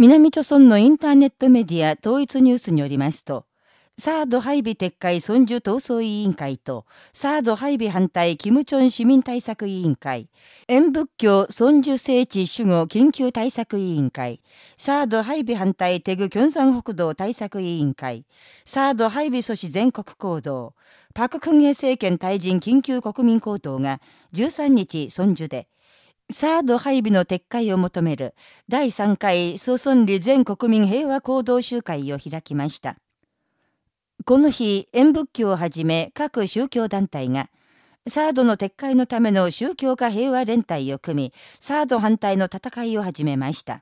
南朝村のインターネットメディア統一ニュースによりますと、サード配備撤回村樹闘争委員会と、サード配備反対キムチョン市民対策委員会、演仏教村樹聖地守護緊急対策委員会、サード配備反対テグキョンサン北道対策委員会、サード配備阻止全国行動、パククンヘ政権退陣緊急国民行動が13日村樹で、サード配備の撤回を求める第3回総村理全国民平和行動集会を開きました。この日、演仏教をはじめ各宗教団体が、サードの撤回のための宗教家平和連帯を組み、サード反対の戦いを始めました。